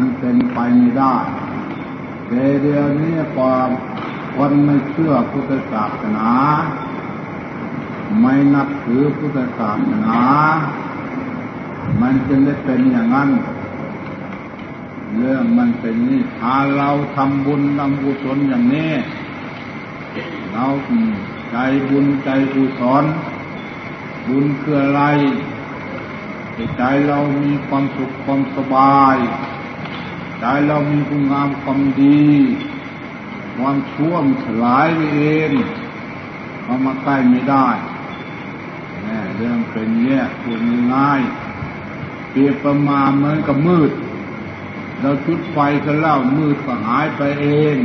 มันเป็นไปไม่ได้แต่เดี๋ยวนี้ความคนไม่เชื่อพุทธศาสนา ไม่นับถือพุทธศาสนา มันจึงได้เป็นอย่างนั้น เรื่องมันเป็นนี่ถ้าเราทำบุญทำกุศลอย่างนี้ เราใจบุญใจกุศลบุญคืออะไรใจเรามีความสุขความสบาย ใจเรามีคุณงามความดี ความชั่วมสลายไปเองเอามาใกล้ไม่ได้เนี่ยเรื่องเป็นเนี่ยพูดง่ายเปรียบประมาณเหมือนกับมืด เราชุดไฟก็เล่ามืดก็หายไปเอง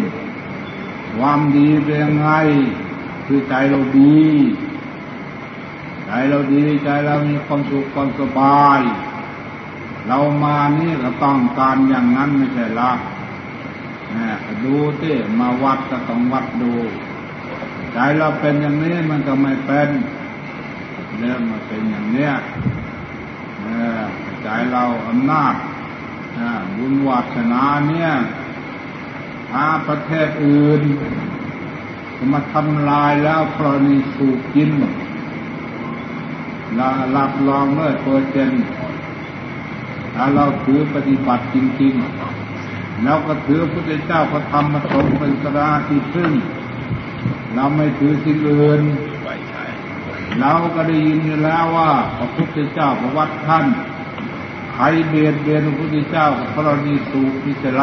ความดีเป็นยังไง คือใจเราดี ใจเราดี ใจเรามีความสุขความสบาย เรามานี่ก็ต้องการอย่างนั้นไม่ใช่ละดูที่มาวัดก็ต้องวัดดู ใจเราเป็นอย่างนี้มันก็ไม่เป็นเรื่องมันเป็นอย่างเนี้ยใจเราอำนาจบุญวัฒนาเนี่ยถ้าประเทศอื่นมาทำลายแล้วกรณีสูบกินเรารับรองเมื่อเปอร์เซ็น ถ้าเราถือปฏิบัติจริงๆ แล้วก็ถือพระเจ้าพระธรรมพระสงฆ์เป็นสราที่พึ่ง เราไม่ถือสิ่งอื่นเราก็ได้ยินอยู่แล้วว่าพระพุทธเจ้าประวัติท่านใครเบียดเบียนพระพุทธเจ้าพระนีสูพิจาร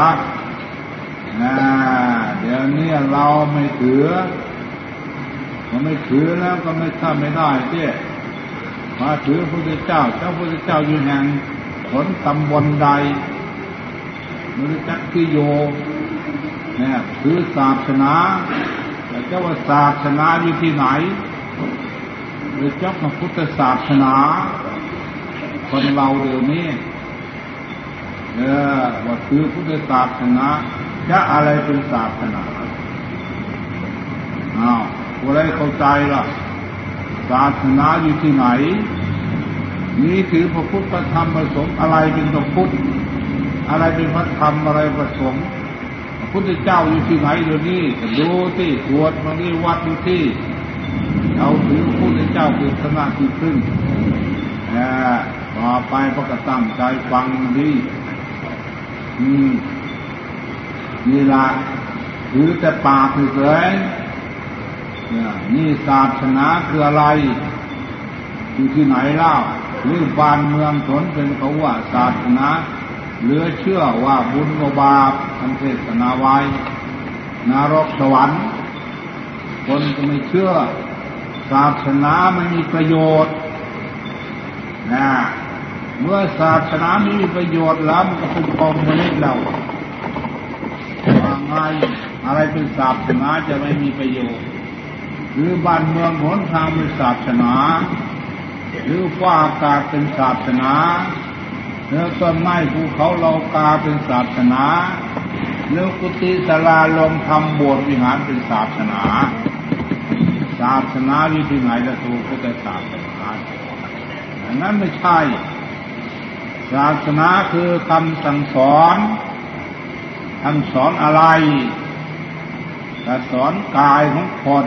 นะเดี๋ยวนี้เราไม่ถือเราไม่ถือแล้วก็ไม่ทำไม่ได้เจ้มาถือพระพุทธเจ้า เจ้าพระพุทธเจ้าอยู่แห่ง ผลตำบลใดมุริจักที่โยเนี่ยถือศาสนาแต่เจ้าว่าศาสนาอยู่ที่ไหนหรือเจ้าพระพุทธศาสนา คนเราเดี๋ยวนี้เออว่าถือพุทธศาสนาจะอะไรเป็นศาสนาอ้าวอะไรเข้าใจล่ะ ศาสนาอยู่ที่ไหน นี่ถือพระพุทธพระธรรมพระสงฆ์อะไรเป็นพระพุทธอะไรเป็นพระธรรมอะไรพระสงฆ์พระพุทธเจ้าอยู่ที่ไหนเดี๋ยวนี้ดูที่ตรวจมาที่วัดดูที่เอาถือพระพุทธเจ้าเป็นสนาที่พึ่งต่อไปพระกตั้งใจฟังดีอืมนี่ละถือแต่ปากเฉยนี่ศาสนาคืออะไรอยู่ที่ไหนเล่า หรือบ้านเมืองสนเป็นเขาว่าศาสนาเหลือเชื่อว่าบุญบาปทันเทศนาไว้นรกสวรรค์ คนก็ไม่เชื่อ ศาสนาไม่มีประโยชน์นะเมื่อศาสนาไม่มีประโยชน์แล้วมันก็คุ้มครองมนุษย์เราว่าไงอะไรเป็นศาสนาจะไม่มีประโยชน์ หรือบ้านเมืองหนทางเป็นศาสนา หรือฟ้าอากาศเป็นศาสนาเนื้อต้นไม้ภูเขาเรากาเป็นศาสนาเนื้อกุฏิสลาลงทำโบสถ์วิหารเป็นศาสนา ศาสนาวิธีไหนจะถูกพุทธศาสนาอย่างนั้นไม่ใช่ ศาสนาคือคำสั่งสอนคำสอนอะไรแต่สอนกายของคน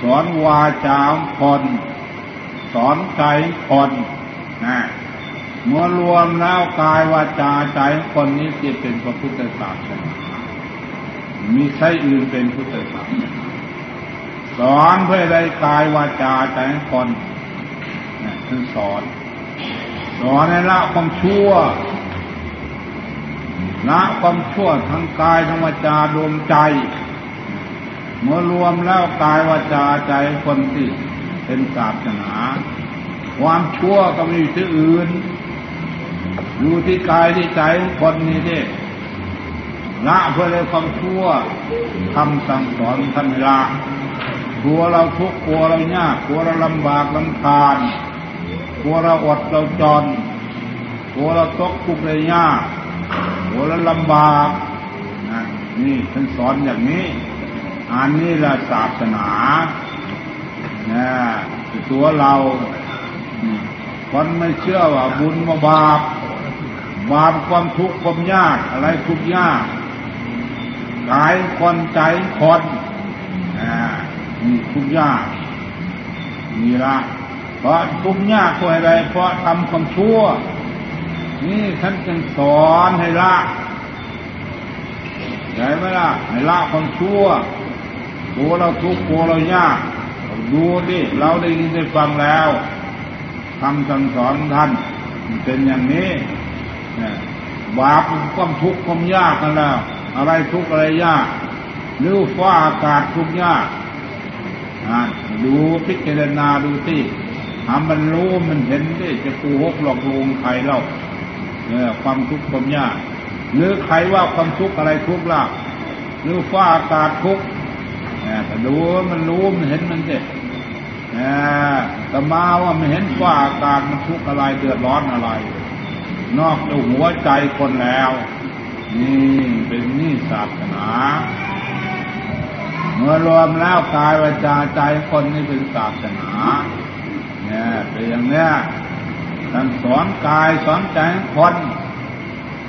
สอนวาจาคน สอนใจคนนะเมื่อรวมแล้วกายวาจาใจคนนี้จะเป็นพระพุทธศาสนามีใช่อื่นเป็นพุทธศาสนาสอนเพื่อได้กายวาจาใจคนนะคือสอนสอนให้ละความชั่วละความชั่วทั้งกายทั้งวาจาดวงใจ เมื่อรวมแล้วกายวาจาใจคนที่ เป็นศาสนา ความชั่วก็ไม่อยู่ที่อื่น อยู่ที่กายที่ใจของคนนี้เด้ละเพื่อเลยความชั่วคำสั่งสอนท่านละกลัวเราทุกข์กลัวเรายากกลัวเราลำบากลำคาญกลัวเราอดเราจนกลัวเราตกทุกข์เลยยากกลัวเราลำบากนะนี่ท่านสอนอย่างนี้ อันนี้ละศาสนา นี่ตัวเราคนไม่เชื่อว่าบุญมาบาป บาปความทุกข์ความยากอะไรทุกข์ยากกายคนใจคนอ่ามีทุกข์ยากนี่ละเพราะทุกข์ยากเพราะอะไร เพราะทำความชั่ว นี่ท่านจึงสอนให้ละใช่ไหมล่ะให้ละความชั่วกลัวเราทุกข์กลัวเรายาก ดูดิเราได้ยินได้ฟังแล้วคำสั่งสอนท่านเป็นอย่างนี้บาปความทุกข์ความยากกันแล้ว อะไรทุกข์อะไรยากหรือฟ้าอากาศทุกข์ยากดูพิจารณาดูที่ทำมันรู้มันเห็นที่จะกูหกหลอกลวงใครเล่าความทุกข์ความยาก หรือใครว่าความทุกข์อะไรทุกข์ล่ะหรือฟ้าอากาศทุกข์ แต่ดูมันรู้มันเห็นมันเด็ดแต่มาว่ามันเห็นฟ้าอากาศมันทุกข์อะไรเดือดร้อนอะไร นอกจากหัวใจคนแล้ว นี่เป็นนี่ศาสนาเมื่อรวมแล้วกายวาจาใจคนนี่เป็นศาสนาเนี่ยเป็นอย่างเนี้ยท่านสอนกายสอนใจคน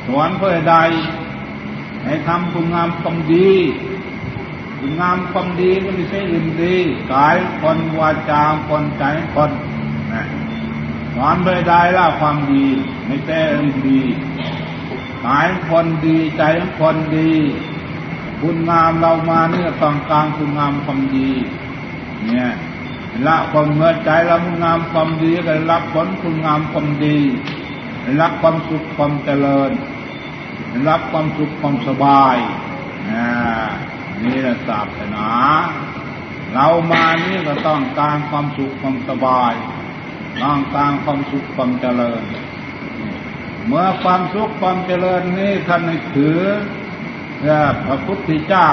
สอนเพื่อใดให้ทำคุณงามความดี คุณงามความดีก็ไม่ใช่อื่นดีกายคนวาจาคนใจคนนะสอนเพื่อใดล่ะความดี ไม่ใช่อื่นดีกายคนดีใจคนดี คุณงามเรามาเนี่ยต้องการคุณงามความดี เนี่ยละความเมื่อใจเราคุณงามความดีก็รับผลคุณงามความดีรับความสุขความเจริญ รับความสุขความสบาย นี่แหละศาสนา เรามานี่ก็ต้องการความสุขความสบายต้องการความสุขความเจริญ เมื่อความสุขความเจริญนี้ท่านถือพระพุทธเจ้า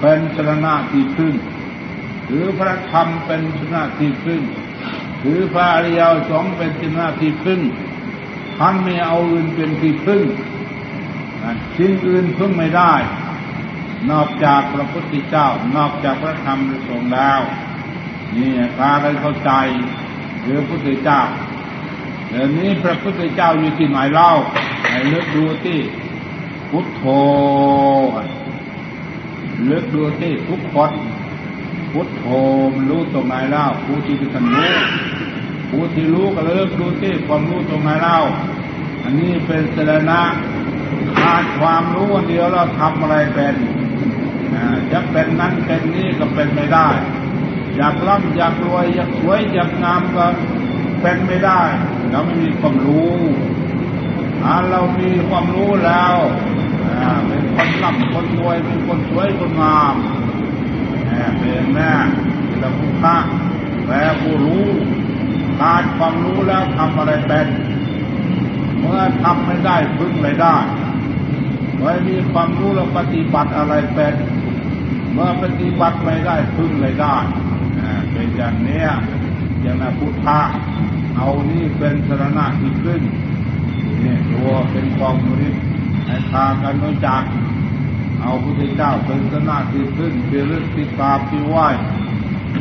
เป็นสรณะที่พึ่งถือพระธรรมเป็นสรณะที่พึ่งถือพระอริยสงฆ์เป็นสรณะที่พึ่งท่านไม่เอาอื่นเป็นที่พึ่งสิ่งอื่นพึ่งไม่ได้ นอกจากพระพุทธเจ้า นอกจากพระธรรมพระสงฆ์แล้ว นี่พากันเข้าใจหรือพระพุทธเจ้าเดี๋ยวนี้พระพุทธเจ้าอยู่ที่ไหนเล่าให้เลือกดูที่พุทโธเลือกดูที่ทุกคนพุทโธมันรู้ตรงไหนเล่าผู้ที่เป็นรู้ผู้ที่รู้ก็เลือกดูที่ความรู้ตรงไหนเล่า อันนี้เป็นสรณะขาดความรู้เดียวเราทำอะไรเป็น จะเป็นนั้นเป็นนี้ก็เป็นไม่ได้ อยากร่ำอยากรวยอยากสวยอยากงามก็เป็นไม่ได้ เราไม่มีความรู้ถ้าเรามีความรู้แล้วเป็นคนร่ำคนรวยเป็นคนสวยคนงามเป็นแม่เป็นผู้ค้าแปลผู้รู้ขาดความรู้แล้วทำอะไรเป็น เมื่อทำไม่ได้พึ่งไม่ได้เมื่อมีความรู้แล้วปฏิบัติอะไรเป็น เมื่อปฏิบัติไม่ได้พึ่งไม่ได้เป็นอย่างนี้อย่างนั้นพุทธะเอานี่เป็นสรณะที่ขึ้นนี่ตัวเป็นกองมริให้ทากันรู้จัก เอาพระเจ้าเป็นสรณะที่ขึ้นเป็นเรื่องติกาที่ไหว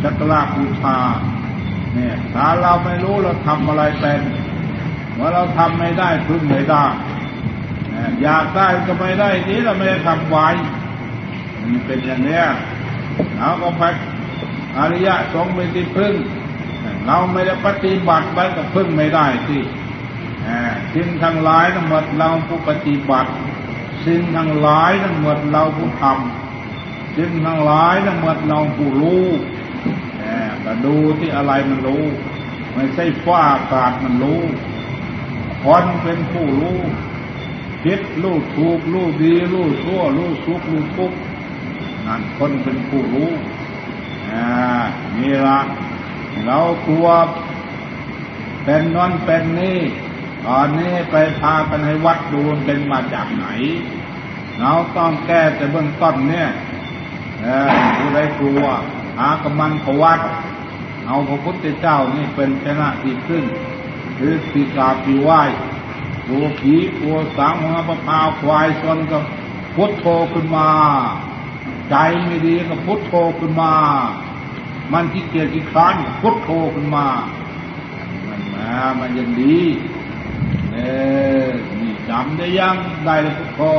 จักรราบูชาเนี่ยถ้าเราไม่รู้เราทำอะไรเป็นเมื่อเราทำไม่ได้พึ่งไม่ได้อยากได้ก็ไม่ได้นี้เราไม่ได้ทำไว้ มันเป็นอย่างนี้เราก็พักอริยะสงเป็นที่พึ่ง เราไม่ได้ปฏิบัติไว้ก็พึ่งไม่ได้ที่สิ่งทั้งหลายทั้งหมดเราผู้ปฏิบัติ สิ่งทั้งหลายทั้งหมดเราผู้ทำสิ่งทั้งหลายทั้งหมดเราผู้รู้แต่ดูที่อะไรมันรู้ ไม่ใช่ฟ้าอากาศมันรู้คนเป็นผู้รู้คิดรู้ถูกรู้ดีรู้ชั่วรู้สุขรู้ทุกข์ นั่นคนเป็นผู้รู้อ่านี่ละเราตัวเป็นนอนเป็นนี่ตอนนี้ไปพากันให้วัดดูเป็นมาจากไหน เราต้องแก้แต่เบื้องต้นเนี่ยผู้ใดกลัวหากำมันขวัดเอาพระพุทธเจ้านี่เป็นชนะที่ขึ้นหรือสีกาปีไหวกลัวผีกลัวสางหัวปะพาควายชนก็พุทโธขึ้นมา ใจไม่ดีก็พุทโธขึ้นมา มันที่เกียจที่คลานพุทโธขึ้นมา มันมามันยังดีเออนี่จำได้ยังได้แล้วพอ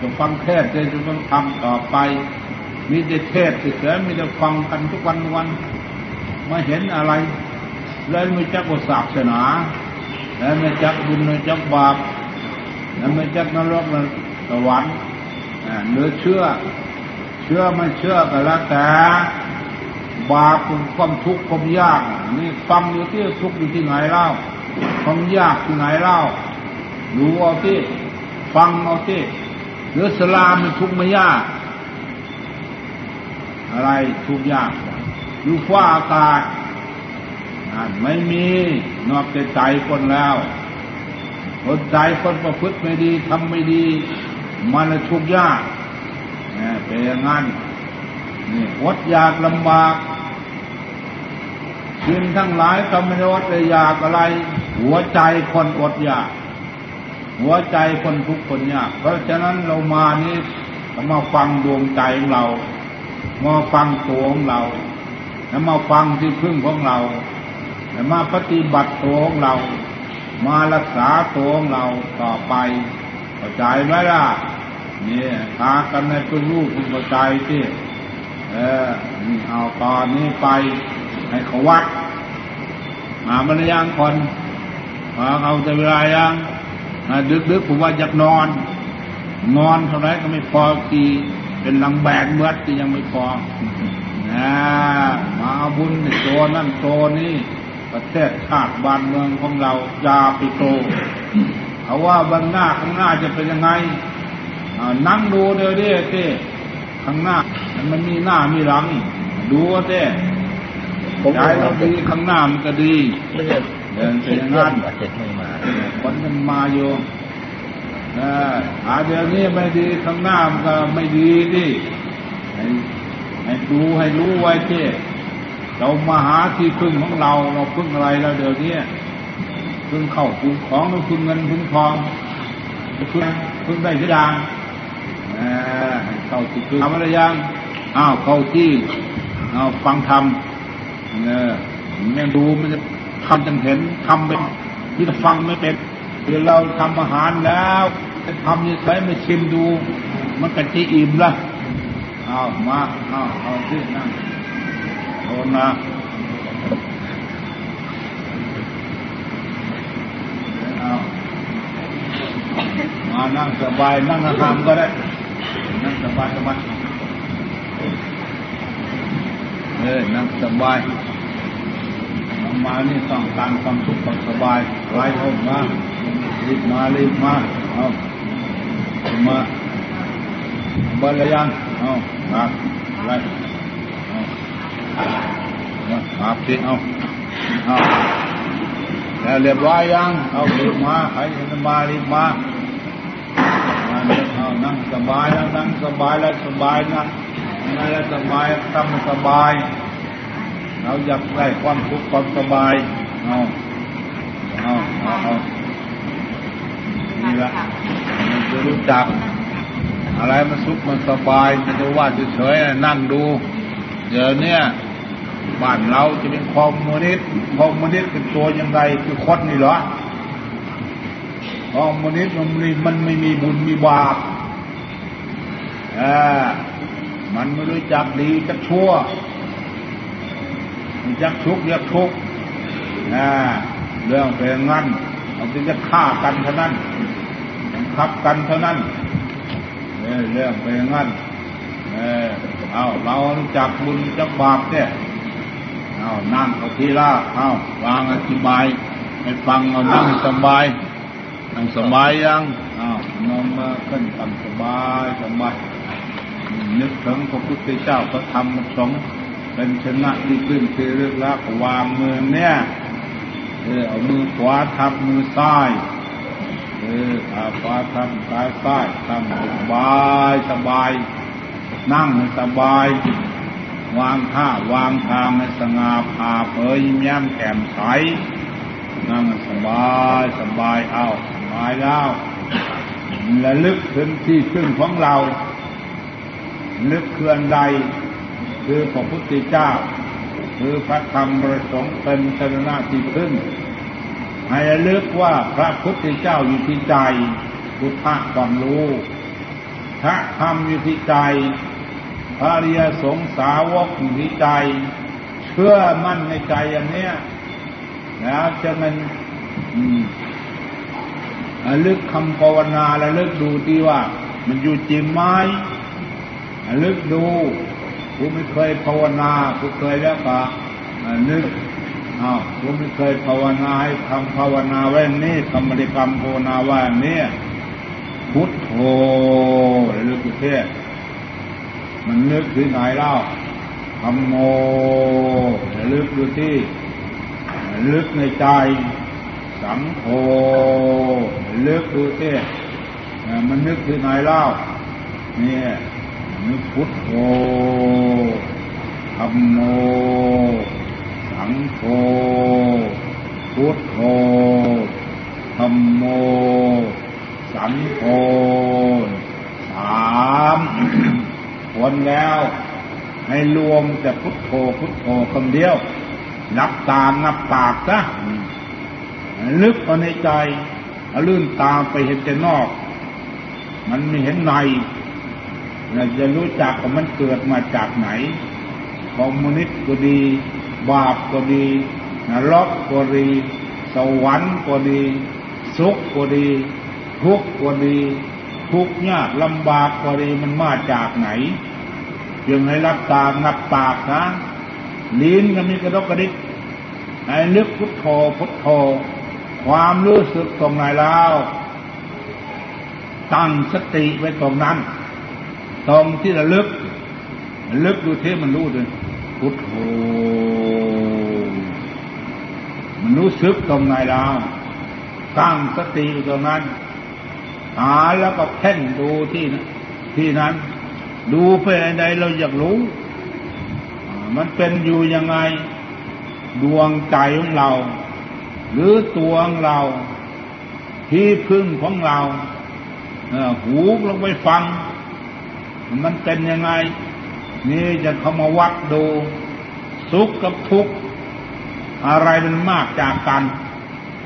จะฟังเทศจะจะต้องทำต่อไปมีแต่เทศเฉยมีแต่ฟังกันทุกวันวันไม่เห็นอะไร เลยไม่จักว่าศาสนาแล้วไม่จักบุญไม่จักบาปแล้วไม่จักนรกนรกสวรรค์เนื้อเชื่อ ชื่อไม่เชื่อก็แล้วแต่บาปความทุกข์ความยากนี่ฟังอยู่ที่ทุกข์อยู่ที่ไหนเล่าความยากที่ไหนเล่ารู้เอาที่ฟังเอาที่หรือสลามมันทุกข์ไม่ยาก อะไรทุกข์ยากอยู่ฟ้าอากาศไม่มีนอกจากใจคนแล้วคนใจคนประพฤติไม่ดีทำไม่ดี มันทุกข์ยาก เป็นอย่างนั้นนี่อดอยากลำบากสิ่งทั้งหลายก็ไม่ได้อดอยากอะไร หัวใจคนอดอยาก หัวใจคนทุกคนยาก เพราะฉะนั้นเรามานี่มาฟังดวงใจของเรามาฟังตัวของเรา แล้วมาฟังที่พึ่งของเราแล้วมาปฏิบัติตัวของเรา มารักษาตัวของเราต่อไปเข้าใจไหมล่ะ นี่พากันในตัวลูกคุณเข้ใจที่เออเอาตอนนี้ไปให้เขาวัดมาบรรยังคนมาเอาแต่เวลายังดึกๆผมว่าอยากนอน นอนเท่าไรก็ไม่พอทีเป็นลังแบกเมื่อที่ยังไม่พอนะมาเอาบุญในโตนั่นโตนี่ประเทศชาติบ้านเมืองของเรายาปิโตเอาว่าวันหน้าข้างหน้าจะเป็นยังไง นั่งดูเดี๋ยวนี้เต้ข้างหน้า มันมีหน้ามีหลัง ดูเต้ใจเราดีข้างหน้ามันก็ดีเดินไปอย่างนั้นคนมันมาอยู่อาเดี๋ยวนี้ไม่ดีข้างหน้ามันก็ไม่ดีดิให้ให้ดูให้รู้ไว้เต้เรามาหาที่พึ่งของเรา เราพึ่งอะไรแล้วเดี๋ยวนี้พึ่งเข้าพึ่งของเราพึ่งเงินพึ่งทองพึ่งพึ่งได้กี่อย่าง เข้าที่พึ่งทำอะไรยังอ้าวเข้าที่เอาฟังธรรมเนี่ยมันดูมันจะทำจังเห็นทำเป็นที่จะฟังไม่เป็นคือเราทำอาหารแล้วจะทำยังไงไม่ชิมดู มันกันจะอิ่มละเอามาเอาเอาที่นั่งโอนนะเอามานั่งสบายนั่งทำก็ได้ นั่งสบายสบายเออนั่งสบายมานี่ต้องการความสุขความสบายไล่ออกมารีบมารีบมาเอามาบริยังเอามาไล่เอามาพิเอาเอาแล้วเรียบร้อยยังเอารีบมาใครจะมารีบมา นั่งสบายแล้วนั่งสบายแล้วสบายนะนั่งแล้วสบายทำสบาย เราอยากได้ความสุขความสบายเอาเอาเอาเอานี่ละมันจะรู้จัก อะไรมันสุขมันสบายมันจะว่าเฉยๆนั่งดูเดี๋ยวนี้บ้านเราจะเป็นคอมมูนิสต์คอมมูนิสต์เป็นตัวยังไงคือคดนี่เหรอคอมมูนิสต์มันมันไม่มีบุญมีบาปอ่า มันไม่รู้จักดีกับชั่วยักทุกยักทุกนะเรื่องเป็นงั้นเราจะฆ่ากันเท่านั้นบังคับกันเท่านั้นเรื่องเป็นงั้นเออเอาเรารู้จักบุญจักบาปเนี่ยเอานั่งเอาทีละเอาวางอธิบายให้ฟังเอานั่งสบายนั่งสบายยังเอานอนมาขึ้นตั้งสบายสบาย นึกถึงพระพุทธเจ้าพระธรรมพระสงฆ์เป็นชนะที่ขึ้นคือเรื่องละวางมือเนี่ยเออเอามือขวาทับมือซ้ายเออขาขวาทับซ้ายซ้ายทำสบายสบาย นั่งสบาย วางท่าวางทางในสง่าผ่าเผยยิ้มแย้มแก้มใสนั่งสบายสบายเอาสบายแล้วและลึกถึงที่พึ่งของเรา ลึกเคลื่อนใด คือพระพุทธเจ้า คือพระธรรมประสงค์เป็นชนะที่พึ่งให้ลึกว่าพระพุทธเจ้าอยู่ที่ใจพุทธะความรู้พระธรรมอยู่ที่ใจ พระริยสงสาวกอยู่ที่ใจ เชื่อมั่นในใจอย่างเนี้ยแล้วจะมันระลึกคำภาวนาระลึกดูดีว่า มันอยู่จริงไหม ลึกดูกูไม่เคยภาวนากูเคยแล้วก็นึกอ้าวกูไม่เคยภาวนาให้ทำภาวนาไว้นี่คำบริกรรมภาวนาว่านี่พุทโธระลึกดูเทศมันนึกถึงไหนเล่าธรรมโมระลึกดูที่ลึกในใจ สังโฆลึกดูสิมันนึกถึงไหนเล่า เนี่ย นึกพุทโธธรรมโม สังโฆ พุทโธธรรมโม สังโฆสามคนแล้วให้รวมแต่พุทโธพุทโธคำเดียว นับตามนับปากซะลึกเอาในใจ เอาลื่นตามไปเห็นแต่นอก มันไม่เห็นใน เราจะรู้จักว่ามันเกิดมาจากไหนคอมมิวนิสต์ก็ดี บาปก็ดีนรกก็ดี สวรรค์ก็ดี สุขก็ดี ทุกข์ก็ดี ทุกข์ยากลำบากก็ดีมันมาจากไหนยังให้รับตางับปากนะลิ้นก็มีกระดกกระดิกให้ลึกพุทโธพุทโธ ความรู้สึกตรงไหนแล้ว ตั้งสติไว้ตรงนั้น ตรงที่ระลึกลึกดูเทมันรู้เลยพุทโธมันรู้สึกตรงไหนแล้วตั้งสติอยู่ตรงนั้นหาแล้วก็เพ่งดูที่ที่นั้น ดูเพื่อใดเราอยากรู้ มันเป็นอยู่ยังไง ดวงใจของเรา หรือตัวของเรา ที่พึ่งของเราหูลงไปฟัง มันเป็นยังไง นี่จะเขามาวัดดู สุขกับทุกข์อะไรมันมากจากกัน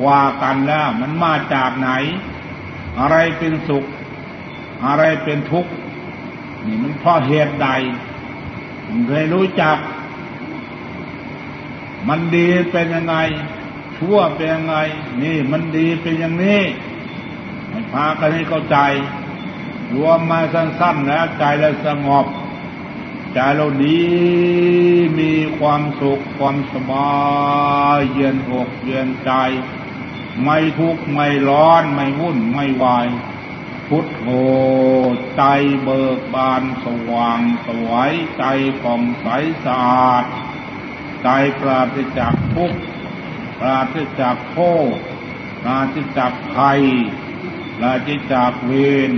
กว่ากันแล้วมันมาจากไหน อะไรเป็นสุข อะไรเป็นทุกข์นี่มันเพราะเหตุใดเคยรู้จัก มันดีเป็นยังไง ชั่วเป็นยังไง นี่มันดีเป็นอย่างนี้พากันให้เข้าใจ รวมมาสั้นๆแล้วใจเราสงบ ใจเราดีมีความสุขความสบายเย็นอกเย็นใจ ไม่ทุกข์ไม่ร้อนไม่วุ่นไม่วาย พุทโธใจเบิกบานสว่างสวยใจผ่องใสสะอาด ใจปราศจากทุกข์ปราศจากโทษปราศจากภัยปราศจากเวร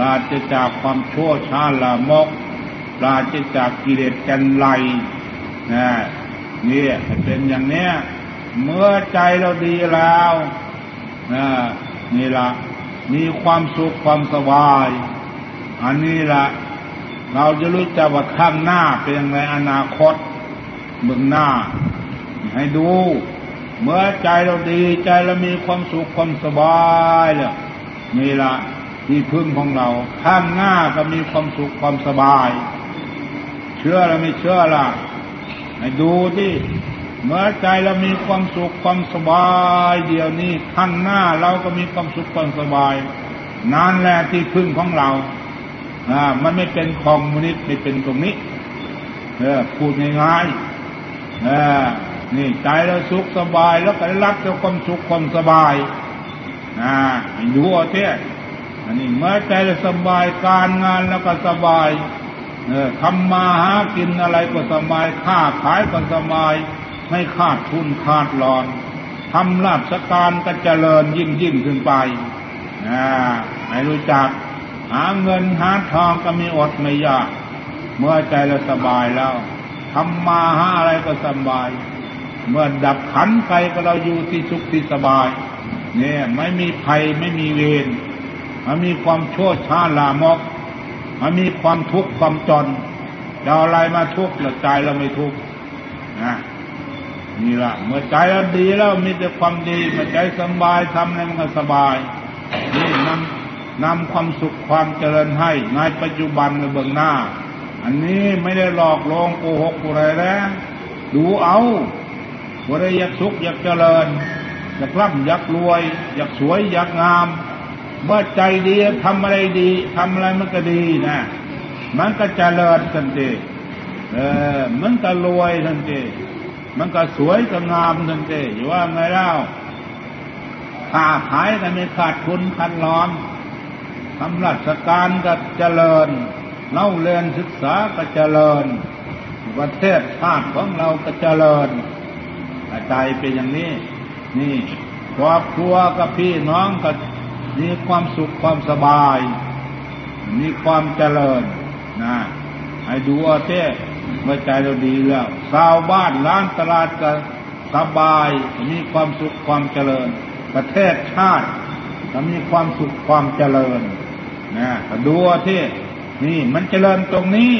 ราศจากความชั่วช้าละมกปราศจากกิเลสกันไลนะนี่เป็นอย่างเนี้ย เมื่อใจเราดีแล้วนะนี่ละมีความสุขความสบาย อันนี้ละเราจะรู้จักว่าข้างหน้าเป็นยังไงอนาคตเบื้องหน้า ให้ดู เมื่อใจเราดีใจเรามีความสุขความสบายเลยนี่ละ ที่พึ่งของเรา ข้างหน้าก็มีความสุขความสบาย เชื่อเราไม่เชื่อล่ะให้ดูที่เมื่อใจเรามีความสุขความสบาย เดี๋ยวนี้ข้างหน้าเราก็มีความสุขความสบายนั่นแหละที่พึ่งของเราอ่ามันไม่เป็นคอมมิวนิสต์ไม่เป็นตรงนี้เออพูดง่ายๆเออนี่ใจเราสุขสบายแล้วก็ได้รับแต่ความสุขความสบายนะดูเอาเถ อันนี้เมื่อใจเราสบายการงานแล้วก็สบายเออทำมาหากินอะไรก็สบายค้าขายก็สบาย ไม่ขาดทุนขาดหลอนทำราชการก็เจริญยิ่งยิ่งขึ้นไปนะให้รู้จัก หาเงินหาทองก็มีอดไม่ยาก เมื่อใจเราสบายแล้วทำมาหาอะไรก็สบาย เมื่อดับขันไปก็เราอยู่ที่สุขที่สบาย เนี่ยไม่มีภัยไม่มีเวร มันมีความชั่วช้าลามก มันมีความทุกข์ความจนเราอะไรมาทุกข์เราใจเราไม่ทุกข์นะนี่ละเมื่อใจเราดีแล้วมีแต่ความดีเมื่อใจสบายทำอะไรมันก็สบาย นี่มันำความสุขความเจริญให้ในปัจจุบันในเบื้องหน้า อันนี้ไม่ได้หลอกลวงโกหกอะไรแล้วดูเอาว่ได้อยากสุขอยากเจริญอยากร่ำอยากรวย อยากสวยอยากงาม เมื่อใจดีทำอะไรดีทำอะไรมันก็ดีนะมันก็เจริญทันทีเออมันก็รวยทันทีมันก็สวยก็งามทันทีอยู่ว่าไงเล่าค้าขายก็ไม่ขาดทุนขาดร้อนทำราชการก็เจริญเล่าเรียนศึกษาก็เจริญ ประเทศชาติของเราก็เจริญใจเป็นอย่างนี้ นี่ครอบครัวกับพี่น้องก็ มีความสุขความสบาย มีความเจริญนะให้ดูว่าเต้เมื่อใจเราดีแล้วชาวบ้านร้านตลาดก็สบาย มีความสุขความเจริญ ประเทศชาติก็มีความสุขความเจริญนะดูว่าเต้นี่มันเจริญตรงนี้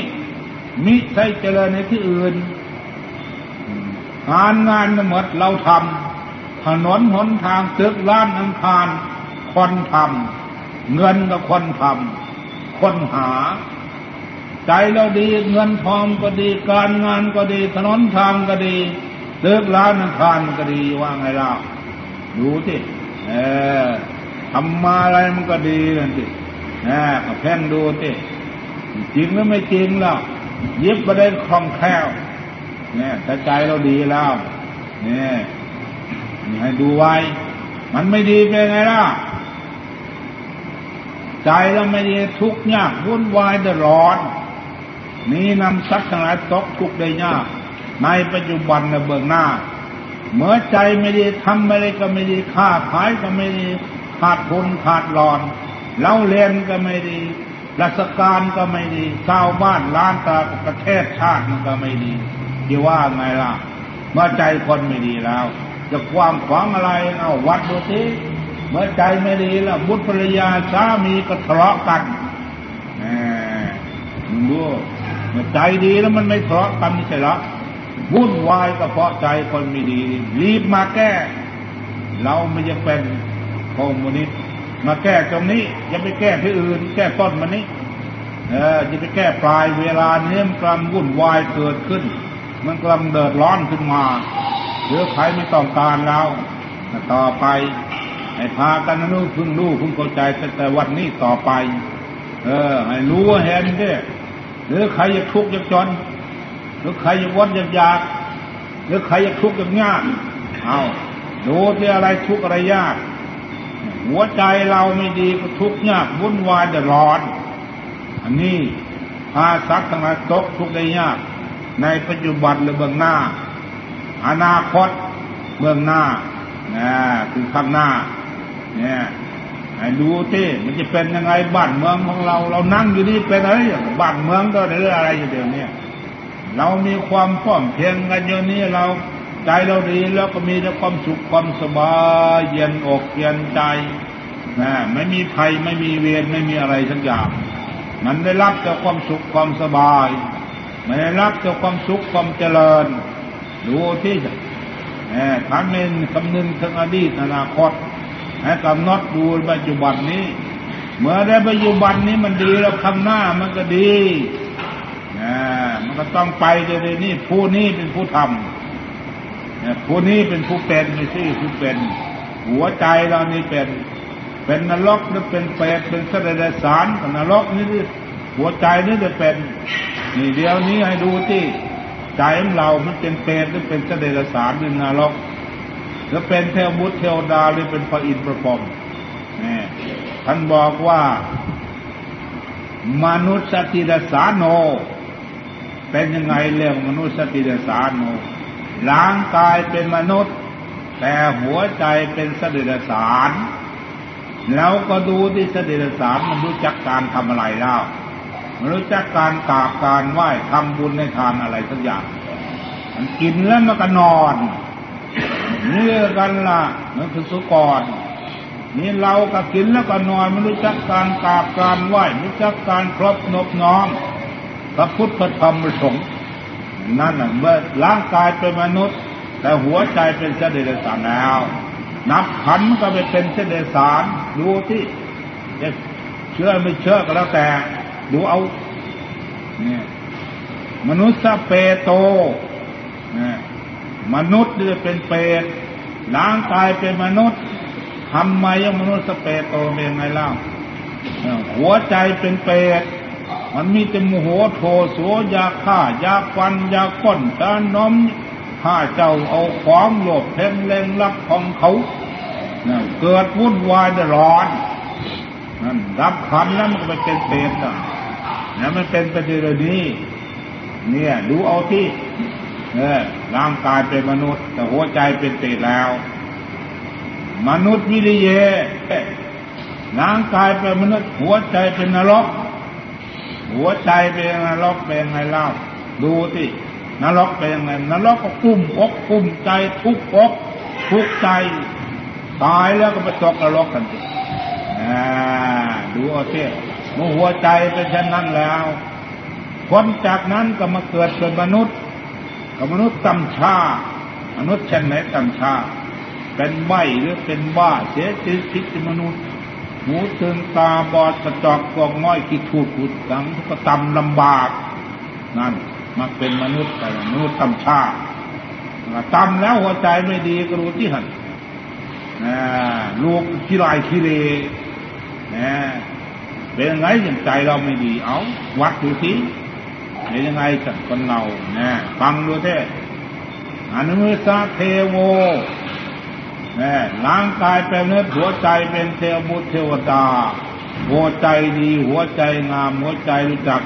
มิใช่เจริญในที่อื่นงานงานหมดเราทำถนนหนทางตึกร้านอังคาร คนทำเงินก็คนทำคนหา ใจเราดีเงินทองก็ดีการงานก็ดีถนนทางก็ดีตึกร้านอังคารก็ดีว่าไงล่ะดูที่เออทำมาอะไรมันก็ดีนั่นสิแหมก็แพ่งดูที่จริงหรือไม่จริงล่ะยิบประเด็นคล่องแคล่วเนี่ยถ้าใจเราดีแล้วเนี่ยให้ดูไว้ มันไม่ดีเป็นไงล่ะ ใจเราไม่ดีทุกข์ยากวุ่นวายเดือดร้อน นี่นำสัตว์ทั้งหลายตกทุกข์ได้ยาก ในปัจจุบันในเบื้องหน้า เมื่อใจไม่ดีทำอะไรก็ไม่ดีค้าขายก็ไม่ดีขาดทุนขาดรอนเล่าเรียนก็ไม่ดีราชการก็ไม่ดีชาวบ้านล้านตาประเทศชาติมันก็ไม่ดีจะว่าไงล่ะ เมื่อใจคนไม่ดีแล้ว จะความขวางอะไรเอาวัดดูสิ เมื่อใจไม่ดีแล้วบุตรภรรยาสามีก็ทะเลาะกันมึงดูเมื่อใจดีแล้วมันไม่ทะเลาะกันไม่ใช่หรอวุ่นวายก็เพราะใจคนไม่ดี รีบมาแก้ เราไม่จะเป็นคอมมิวนิสต์มาแก้ตรงนี้อย่าไปแก้ที่อื่น แก้ต้นมันนี้เออจะไปแก้ปลายเวลาเนี้ยมันกำลังวุ่นวายเกิดขึ้น มันกำลังเดือดร้อนขึ้นมาหรือใครไม่ต้องการเราต่อไป ให้พากันนู้พึ่งรู้พึ่งเข้าใจแต่วันนี้ต่อไป เออ ให้รู้เห็นด้หรือใครอยากทุกข์อยากจนหรือใครอยากวัดอยากอยากหรือใครอยากทุกข์อยากยากเอาดูที่อะไรทุกข์อะไรยาก หัวใจเราไม่ดีก็ทุกข์ยากวุ่นวายเดือดร้อน อันนี้พาสักทั้งหลายตกทุกข์ได้ยาก ในปัจจุบันหรือเบื้องหน้า อนาคตเบื้องหน้านะคือข้างหน้า เนี่ยให้ดูที่มันจะเป็นยังไงบ้านเมืองของเรา เรานั่งอยู่นี่เป็นอะไรบ้านเมืองก็เรื่องอะไรอยู่เดี๋ยวนี้เรามีความพร้อมเพียงกันอยู่นี้เราใจเราดีแล้วก็มีแต่ความสุขความสบายเย็นอกเย็นใจนะไม่มีภัยไม่มีเวรไม่มีอะไรสักอย่าง มันได้รับแต่ความสุขความสบายไม่ได้รับแต่ความสุขความเจริญดูที่ท่านเป็นคำนึงถึงอดีตอนาคต ให้กำหนดดูปัจจุบันนี้ เมื่อได้ปัจจุบันนี้มันดีแล้วข้างหน้ามันก็ดีนะมันก็ต้องไปเดี๋ยวนี้ผู้นี้เป็นผู้ทำผู้นี้เป็นผู้เป็นไม่ใช่ผู้เป็น หัวใจเรานี่เป็น เป็นนรกหรือเป็นเปรตเป็นสดสารนรกนี่หัวใจนี่จะเป็น นี่เดียวนี้ให้ดูที่ใจของเรา มันเป็นเปรตหรือเป็นสดสารหรือนรก หรือเป็นเทวบุตรเทวดาหรือเป็นพระอินทร์พระพรหมนี่ท่านบอกว่า มนุษย์สติรสารโน เป็นยังไงเรื่องมนุษย์สติรสารโนร่างกายเป็นมนุษย์ แต่หัวใจเป็นสติรสารแล้วก็ดูที่สติรสารมันรู้จักการทำอะไรแล้วมันรู้จักการกราบการไหว้ทำบุญในทานอะไรสักอย่าง มันกินแล้วมันก็นอน นี่กันละมันคือสุกรนี่เราก็กินแล้วก็นอนมันรู้จักการกราบการไหว้รู้จักการครบนบน้อมพระพุทธธรรมประสงค์นั่นน่ะเมื่อร่างกายเป็นมนุษย์ แต่หัวใจเป็นเสด็จสารแล้ว นับขันก็ไปเป็นเสด็จสารดูที่เชื่อไม่เชื่อก็แล้วแต่ ดูเอาเนี่ยมนุษย์เปโตเนี่ย มนุษย์จะเป็นเปรตร่างกายเป็นมนุษย์ทำไมยังมนุษย์สเปรตโตเป็นไงเล่าหัวใจเป็นเปรตมันมีแต่โมโหโทโสยาฆ่ายาฟันยาก้นตาน้อมข้าเจ้าเอาของโลภเพ่งเล็งรักของเขาเกิดวุ่นวายดร้อนนั่นรับคำแล้วมันก็ไปเป็นเปรตนะแล้วมันเป็นไปเรื่อยนี้ เนี่ย ดูเอาที่ เออ ร่างกายเป็นมนุษย์ แต่หัวใจเป็นเตแล้ว มนุษย์วิริเยร่างกายเป็นมนุษย์ หัวใจเป็นนรก หัวใจเป็นนรกเป็นไงเล่าดูสินรกเป็นยังไงนรกก็กุ้มอกกุ้มใจทุกอกทุกใจตายแล้วก็ไปตกนรกกันสิดูเอาเสียเมื่อหัวใจเป็นเช่นนั้นแล้วคนจากนั้นก็มาเกิดเป็นมนุษย์ กับมนุษย์ตำชามนุษย์เช่นไหนตำชา เป็นใบหรือเป็นบ้าเสียชีวิตมนุษย์หูตึงตาบอดกระจอกกองง่อยคิดถูกขุดสังก็ตำลำบาก นั่นมาเป็นมนุษย์แต่มนุษย์ตำชาตำแล้วหัวใจไม่ดีก็รู้ที่หันลูกขี้ลายขี้เลนะเป็นไงอย่างใจเราไม่ดีเอา วัดดูสิ เป็นยังไงกับคนเรานะฟังดูเถอะอนุมสาเทโวนะร่างกายเป็นเนื้อหัวใจเป็นเทวบุตรเทวดา หัวใจดีหัวใจงาม หัวใจรู้จัก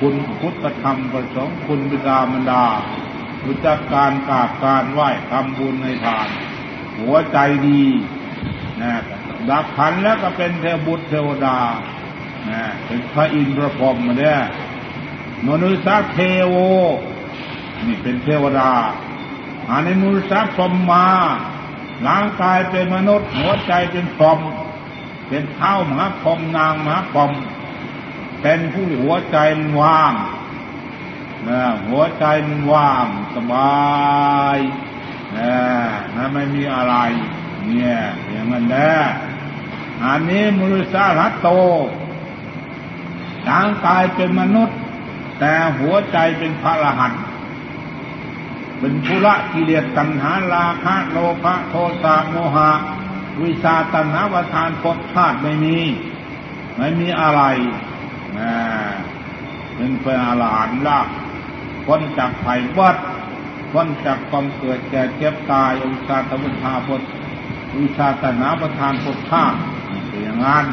คุณพุทธธรรมประสงค์คุณบิดามารดา รู้จักการกราบการไหว้ทำบุญในทาน หัวใจดีนะดับขันแล้วก็เป็นเทวบุตรเทวดานะเป็นพระอินทร์พระพรหมมาเนี่ย มนุษย์เทโว นี่เป็นเทวดาอันนี้มนุษย์พรมมาร่างกายเป็นมนุษย์ หัวใจเป็นพรมเป็นเท้ามหาพรมนางมหาพรมเป็นผู้หัวใจมันว่างนะหัวใจมันว่างสบายนะนะไม่มีอะไร เนี่ยอย่างนั้นแหละอันนี้มนุษย์รัตโตร่างกายเป็นมนุษย์ แต่หัวใจเป็นพระรหันต์เป็นภุระกิเลสตัณหาราคะโลภะโทสะโมหะ วิชาตัณหาวทานพบชาติไม่มี ไม่มีอะไรเป็นพระอรหันต์ละพ้นจากไผ่วัดพ้นจากความเกิดแก่เจ็บตายอุชาตมุทาพดวิชาตนาประทานพดข้าเป็นอย่างนั้น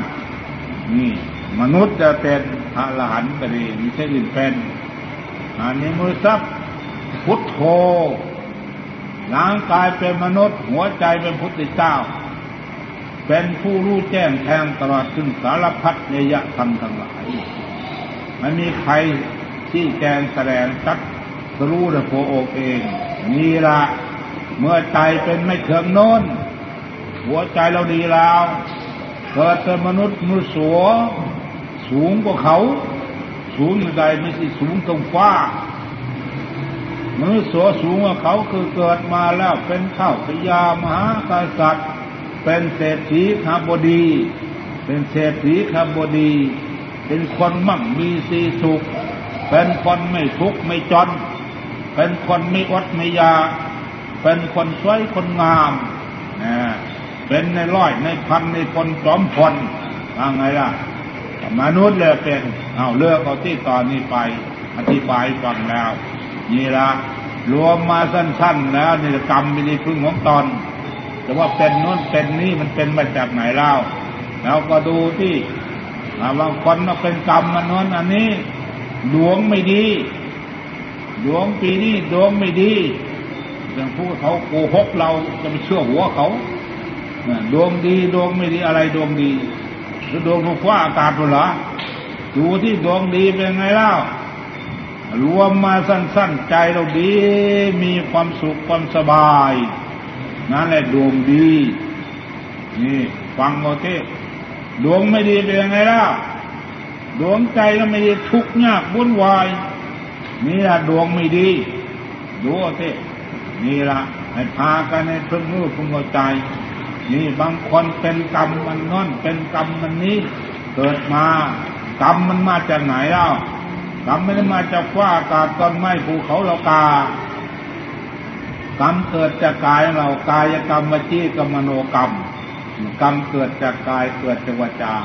นี่มนุษย์จะเป็น พระอรหันต์ก็ดีม่ใช่อื่นเป็นอันนี้มือซับพุทโธร่างกายเป็นมนุษย์ หัวใจเป็นพุทธเจ้า เป็นผู้รู้แจ้งแทงตลอดซึ่งสารพัดเนยธรรมทั้งหลายมันมีใครที่แจงแสดงชัดรู้แต่โพอกเองนี่ละเมื่อใจเป็นไม่เถื่องโน้นหัวใจเราดีแล้วเกิดเป็นมนุษย์มนุษย์สัว สูงกว่าเขา สูงอยู่ใดไม่ใช่สูงตรงฟ้ามนุษย์สสูงกว่าเขาคือเกิดมาแล้วเป็นข้าวพยามหากษัตริย์ เป็นเศรษฐีขบดี เป็นเศรษฐีขบดี เป็นคนมั่งมีสีสุข เป็นคนไม่ทุกข์ไม่จน เป็นคนไม่อดไม่ยา เป็นคนสวยคนงามนะเป็นในร้อยในพันในคนจอมพลว่าไงล่ะ มนุษย์เลยเป็น เอาเลือกเอาที่ตอนนี้ไป อธิบายฟังแล้วนี่ละรวมมาสั้น ๆ แล้วนี่กรรมมีดีพึ่งของตอน แต่ว่าเป็นนู้นเป็นนี้มันเป็นมาจากไหนเล่า แล้วก็ดูที่บางคนมาเป็นกรรมมันนั้นอันนี้ดวงไม่ดีดวงปีนี้ดวงไม่ดีอย่างพวกเขาโกหกเราจะไปเชื่อหัวเขาดวงดีดวงไม่ดีอะไรดวงดี หรือดวงฟ้าอากาศเหรอดูที่ดวงดีเป็นไงเล่ารวมมาสั้น ๆ ใจเราดี มีความสุขความสบาย นั่นแหละดวงดี นี่ ฟังโมเทดวงไม่ดีเป็นยังไงล่ะดวงใจเราไม่ดีทุกข์ยากวุ่นวาย นี่ละดวงไม่ดีดูสินี่ละให้พากันในพึ่งรู้พึ่งใจ นี่บางคนเป็นกรรมมันนั่นเป็นกรรมมันนี้ เกิดมากรรมมันมาจากไหนเล่ากรรมไม่ได้มาจากฟ้าอากาศต้นไม้ภูเขาเรากากรรมเกิดจากกายเรากายกรรมวจีกรรมโนกรรม กรรมเกิดจากกายเกิดจากวาจา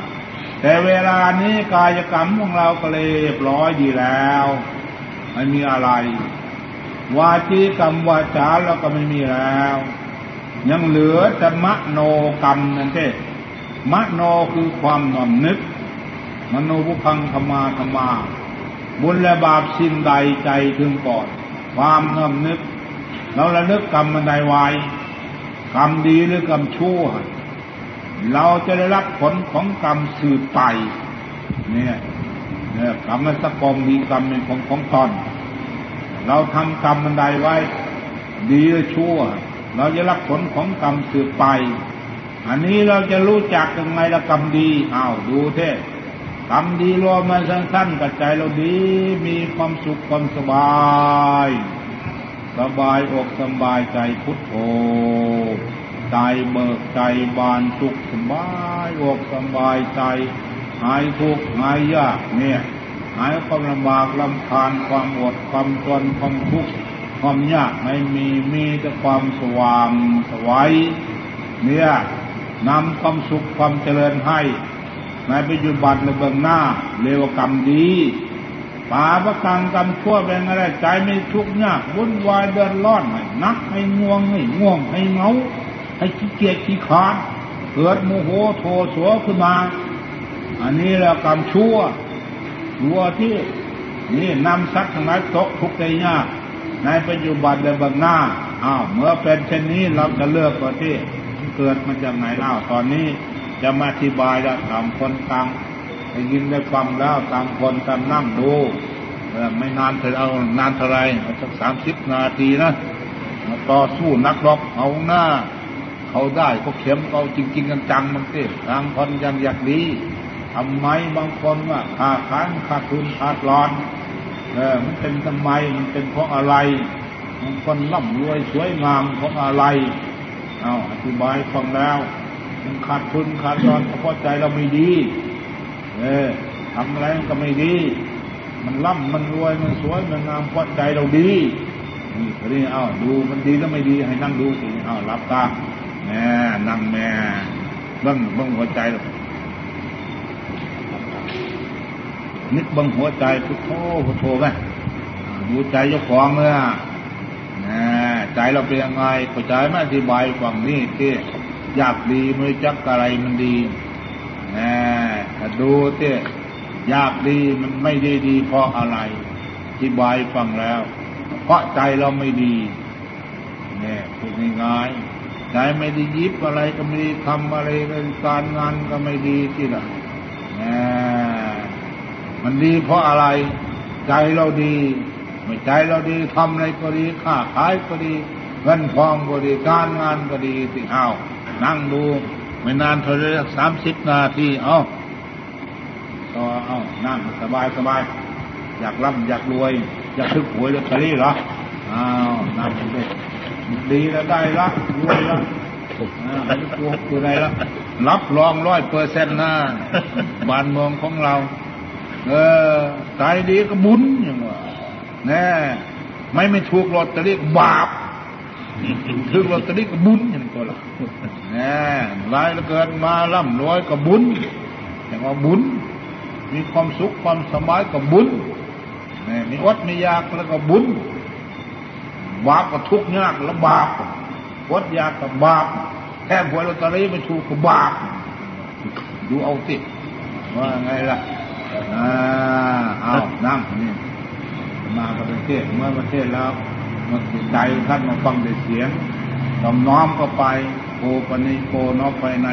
แต่เวลานี้กายกรรมของเราก็เลยเรียบร้อยดีแล้วไม่มีอะไร วาจีกรรมวาจาเราก็ไม่มีแล้ว ยังเหลือแต่มโนกรรมนั่นเองมโนคือความนอมนึก มโนบุพังธรรมาธรรมา บุญและบาปสิ่งใดใจถึงก่อน ความนอมนึก เราระลึกกรรมมันใดไว้กรรมดีหรือกรรมชั่ว เราจะได้รับผลของกรรมสืบไป เนี่ยเนี่ยกรรมมันสกรมดีกรรมเป็นของของตอน เราทำกรรมมันใดไว้ ดีหรือชั่ว เราจะรับผลของกรรมสืบไป อันนี้เราจะรู้จักยังไงละกรรมดีอ้าวดูเท่กรรมดีรวมมาสั้นๆกับใจเราดีมีความสุขความสบายสบายอกสบายใจพุทโธใจเบิกใจบานสุขสบายอกสบายใจหายทุกข์หายยากเนี่ยหายความลำบากลำคาญความอดความจนความทุกข์ ความยากไม่มีมีแต่ความสว่างสวัยเนี่ยนำความสุขความเจริญให้ ในปัจจุบันในเบื้องหน้าเรวกรรมดีป่าประกังกรรมชั่วเป็นอะไรใจไม่ทุกข์ยากวุ่นวายเดินร้อนให้นักให้ง่วงให้ง่วงให้เงาให้ขี้เกียจขี้ขานเกิดโมโหโทโสขึ้นมา อันนี้แล้วกรรมชั่วชั่วที่นี่นำสัตว์ทั้งหลายตกทุกข์ได้ยาก ในปัจจุบันในเบื้องหน้าอ้าวเมื่อเป็นเช่นนี้เราจะเลือกประเทศเกิดมาจากไหนเล่าตอนนี้จะมาอธิบายแล้วตางคนต่างได้ยินได้ฟังแล้วตางคนต่างนั่งดูไม่นานเท่าเอานานเท่าไรสักสามสิบนาทีนะต่อสู้นักรบเอาหน้า เขาได้เขาเข็มเขาจริงๆกันจังมันเต้ทางคนยังอยากดีทำไมบางคนว่าขาดขายขาดทุนขาดร้อน เออ มันเป็นทำไม มันเป็นเพราะอะไรบางคนร่ำรวยสวยงามเพราะอะไร เอาอธิบายฟังแล้ว มันขาดทุนขาดตอนเพราะใจเราไม่ดี เออทำอะไรก็ไม่ดี มันร่ำมันรวยมันสวยมันงามเพราะใจเราดี นี่ทีนี้เอาดูมันดีแล้วไม่ดีให้นั่งดูสิเอารับตาแม่นั่งแม่บ้างบ้างหัวใจเรา นึกบังหัวใจพุทโธพุทโธไหมดูใจเจ้าของเลยอะใจเราเป็นยังไงเข้าใจไหมอธิบายฝั่งนี้ที่อยากดีมือจักอะไรมันดีนะดูที่อยากดีมันไม่ได้ดี เพราะอะไรอธิบายฟังแล้ว เพราะใจเราไม่ดีเนี่ยพูดง่ายๆใจไม่ได้ยิบอะไรก็ไม่ดีทำอะไรการงานก็ไม่ดีที่ละนะ มันดีเพราะอะไร ใจเราดีไม่ใจเราดีทำอะไรก็ดีค้าขายก็ดีเงินทองก็ดีการงานก็ดีสิเอานั่งดูไม่นานเท่าไรสามสิบนาทีเอาต่อเอานั่งสบายสบายอยากร่ำอยากรวย อยากทึกหวยลอตเตอรี่เหรออ้าวนั่งดูดีแล้วได้ละรวยละไม่กลัวคืออะไรละรับรองร้อยเปอร์เซ็นต์นะบ้านเมืองของเรา เออใจดีก็บุญอย่างว่านะไม่ไม่ถูกลอตเตอรี่บาปถูกลอตเตอรี่ก็บุญอย่างตัวละนะรายเกินมาล่ำรวยก็บุญอย่างว่าบุญ มีความสุขความสบายก็บุญนะมีอดมียากแล้วก็บุญ บาปก็ทุกข์ยากแล้วบาปอดยากกับบาปแค่หวยลอตเตอรี่ไม่ถูกก็บาปดูเอาสิว่าไงล่ะ อ่าเอานั่งนี่มาประเทศเมื่อประเทศแล้วมันใจท่านมาฟังแต่เสียงตอมน้อมก็ไปโอปนิโกนอกไปใน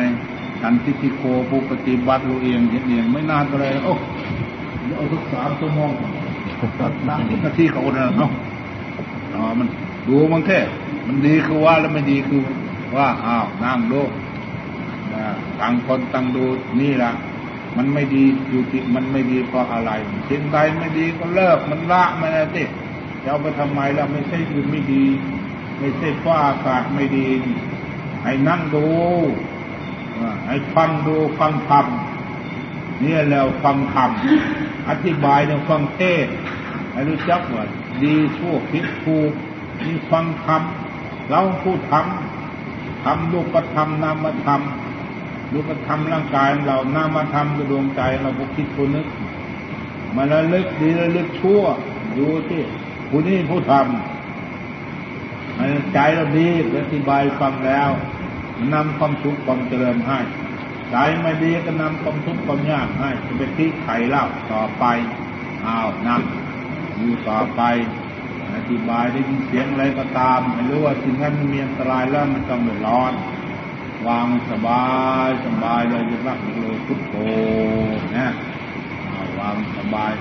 ขันติติโกผู้ปฏิบัติรู้เองเห็นเองไม่นานก็เลยโอ้เอาทุกสามชั่วโมงนั่งนาทีเขาเนี่ยเนาะอ๋อมันดูมันแค่มันดีคือว่าแล้วไม่ดีคือว่าอ้าวนั่งดูต่างคนต่างดูนี่แหละ มันไม่ดีอยู่ที่มันไม่ดีเพราะอะไรสิ่งใดไม่ดีก็เลิกมันละมันอะไรสิจะเอาไปทำไมล่ะไม่ใช่คือไม่ดี ไม่ใช่เพราะอากาศไม่ดีให้นั่งดูให้ฟังดูฟังธรรมนี่แล้วฟังธรรมอธิบายในฟังเทศให้รู้จักว่าดีชั่วผิดถูกนี่ฟังธรรมเราผู้ทำทำรูปธรรมนามธรรม รูปธรรมร่างกายเรานามธรรมคือดวงใจเราบุคิดผู้นึกมาแล้วลึกดีแล้วลึกชั่วดูที่ผู้นี้ผู้ทำมันใจเราดีอธิบายฟังแล้วนำความสุขความเจริญให้ใจไม่ดีก็นำความทุกข์ความยากให้จะไปที่ไขเล่าต่อไปอ้าวนำอยู่ต่อไป อธิบายได้ยินเสียงอะไรก็ตามไม่รู้ว่าสิ่งนั้นมีอันตรายแล้วมันต้องไม่ร้อน วางสบายสบายเลยจะรักเลยพุทโธนะวางสบาย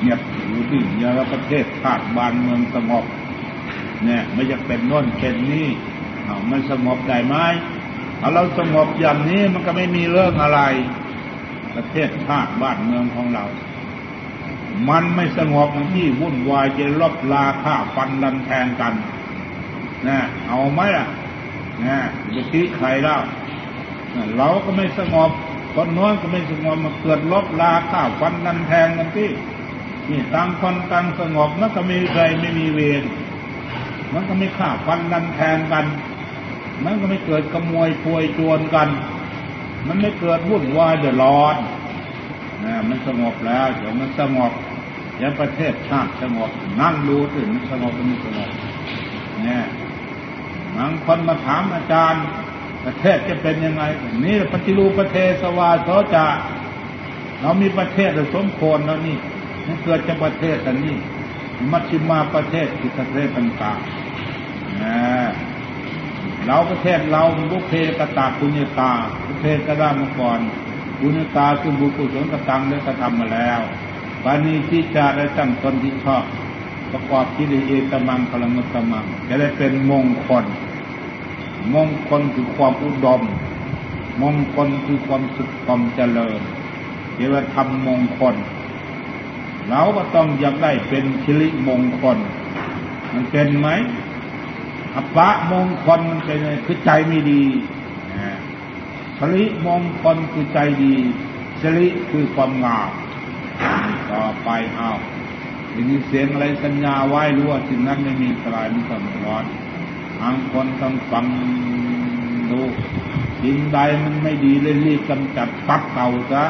เงียบอยู่ที่ยาประเทศชาติบ้านเมืองสงบเนี่ยไม่จะเป็นน้นเป็นนี่มันสงบได้ไหมถ้าเราสงบอย่างนี้มันก็ไม่มีเรื่องอะไร ประเทศชาติบ้านเมืองของเรา มันไม่สงบที่วุ่นวายจะลบลาฆ่าฟันดันแทงกันนะเอาไหมล่ะ นะจะตีใครแล้วเราก็ไม่สงบคนน้อยก็ไม่สงบมาเกิดลบลาฆ่าวฟันดันแทงกันที่นี่ต่างคนต่างสงบมันก็ไม่มีใครไม่มีเวรมันก็ไม่ฆ่าฟันดันแทงกัน มันก็ไม่เกิดขโมยพวยจวนกัน มันไม่เกิดวุ่นวายเดือดร้อนนะมันสงบแล้วเดี๋ยวมันสงบยังประเทศชาติสงบนั่งดูถึงมันสงบมันไม่สงบเนี่ย บางคนมาถามอาจารย์ ประเทศจะเป็นยังไง นี่ปฏิรูปประเทศสวาโสจะเรามีประเทศสมควรแล้วนี่มันเกิดจากประเทศอันนี้ มัชชิมาประเทศที่ประเทศต่างๆนะเราประเทศเราบุเพกตาปุญญาตาบุเพกได้มาก่อนปุญญาตาซึ่งบุคุศลกตังได้กระทำมาแล้วปานีที่จะได้ตั้งตนที่ชอบ ประกอบกิริเอตมังพลังมุตมังจะได้เป็นมงคล มงคลคือความอุดม มงคลคือความสุขความเจริญเรียกว่าทำมงคล เราก็ต้องอยากได้เป็นชิริมงคล มันเป็นไหมอัปปะมงคลมันเป็นคือใจไม่ดีสริมงคลคือใจดีสริคือความงามต่อไปเอา ทีเสียงอะไรสัญญาไว้รู้ว่าสิ่งนั้นไม่มีสลายมันก็ไม่ร้อนทางคนต้องฟังดูสิ่งใดมันไม่ดีเลยรีบกำจัดปัดเก่าซะ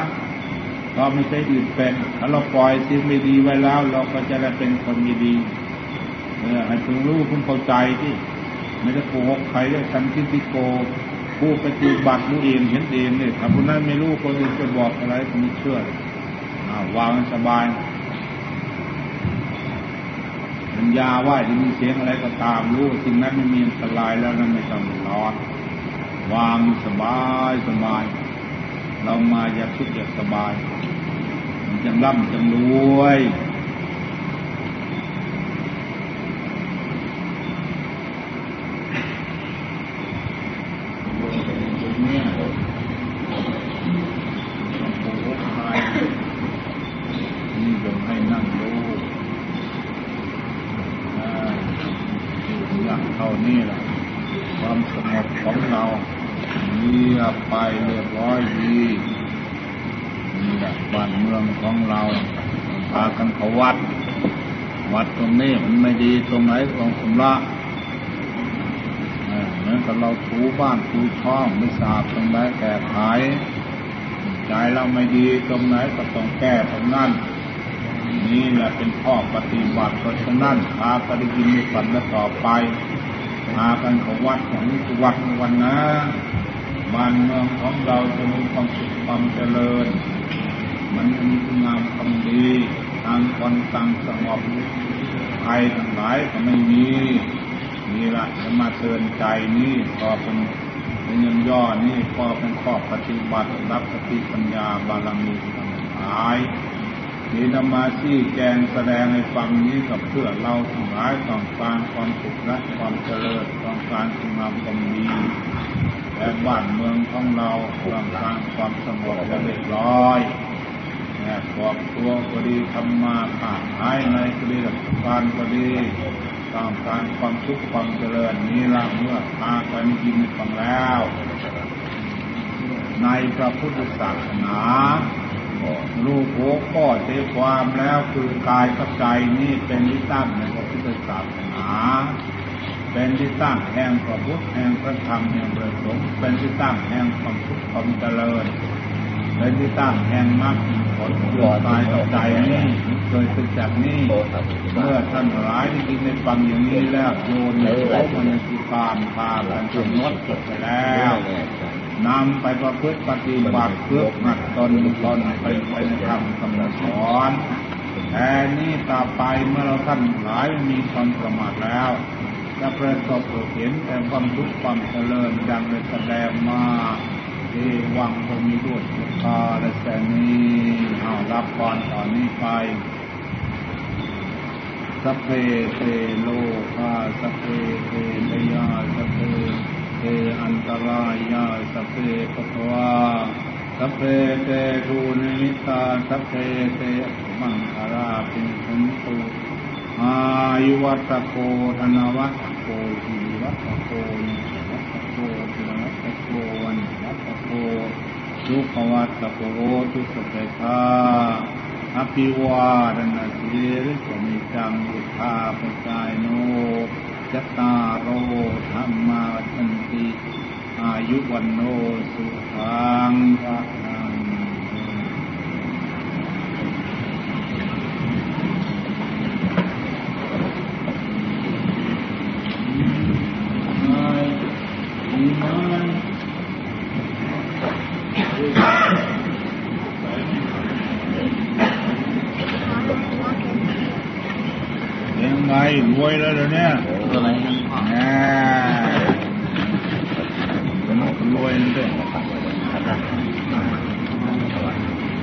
ก็ไม่ใช่อื่นเป็นถ้าเราปล่อยสิ่งไม่ดีไว้แล้ว เราก็จะได้เป็นคนดีเออให้คุณรู้คุณเข้าใจที่ไม่ได้โกหกใครได้ทันทิติโกผู้ปฏิบัติรู้เองเห็นเองเนี่ยถ้าคนนั้นไม่รู้คนอื่นจะบอกอะไรผมไม่เชื่อวางสบาย มันยาว่าจะมีเสียงอะไรก็ตามรู้สิ่งนั้นไม่มีอันตรายแล้วนั้นไม่ต้องร้อนวางสบายสบาย เรามาอยากสุขอยากสบายจังร่ำจังรวย ตรงไหนตรงสมระเหมือนกับเราถูบ้านถูช่องไม่สะอาบตรงไหนแก้ไขใจเราไม่ดีตรงไหนก็ต้องแก้ตรงนั้นนี่แหละเป็นข้อปฏิบัติเพราะฉะนั้นพาปฏิยินในฝันและต่อไปพากันของวัดของวัดวันนะบ้านเมืองของเราจะมีความสุขความเจริญ มันจะมีคุณงามความดีทางคนต่างสงบ ภัยทั้งหลายก็ไม่มีนี่ละจะมาเตือนใจนี่พอเป็นเป็นยันย่อนี่พอเป็นข้อปฏิบัติรับสติปัญญาบาลมีทั้งหลายนี่นำมาที่แกงแสดงในฟังนี้กับเพื่อเราทั้งหลายต้องการความสุขและความเจริญต้องการคุณงามความดีและบ้านเมืองของเราต้องการความสงบและเรียบร้อย แอบบอกตัวก็ดีทำมาผ่านหายในก็ดีการก็ดีต้องการความสุขความเจริญนี้ละเมื่อพากันยินฟังแล้ว ในพระพุทธศาสนารูปหัวข้อเทความแล้วคือกายกับใจนี่เป็นที่ตั้งในพระพุทธศาสนา เป็นที่ตั้งแห่งพระพุทธแห่งพระธรรมแห่งพระสงฆ์เป็นที่ตั้งแห่งความสุขความเจริญ เป็นที่ตั้งแห่งมรรคผลเกิดกายกับใจนี่เคยเป็นจากนี้เมื่อท่านหลายได้ยินได้ฟังอย่างนี้แล้วโยนในโลกมันสิการพากันจนนดจบไปแล้วนำไปประพฤติปฏิบัติเพื่อหัดตนตนไปไปในธรรมคำสอนแต่นี้ต่อไปเมื่อเราท่านหลายมีความสมัครแล้วจะประสบเห็นแต่ความทุกข์ความเจริญดังได้แสดงมา เอวังก็มีด้วยประการฉะนี้เอารับพรตอนนี้ไปสพเพเตโลกาสพเพเตมยาสพเพเตอันตรายาสพเพปะวาสพเพเตทูนิมิตาสพเพเตมังคาราปิสุนตุอายุวัตโกธนวัตโกหิวัตโกนิวัตโกธนวัตโกวันวัตโสุขวัตโกทุสเปคาอภิวารนาสิริสมิจังุทาปกายโนจตารโรธรรมาชันติ อายุวันโนสุขังพระนังไม่มีไหมยัง ไงรวยแล้วเดี๋ยวนี้ อะไรนั่นพ่อ แหมเป็นคนรวยนั่นด้วย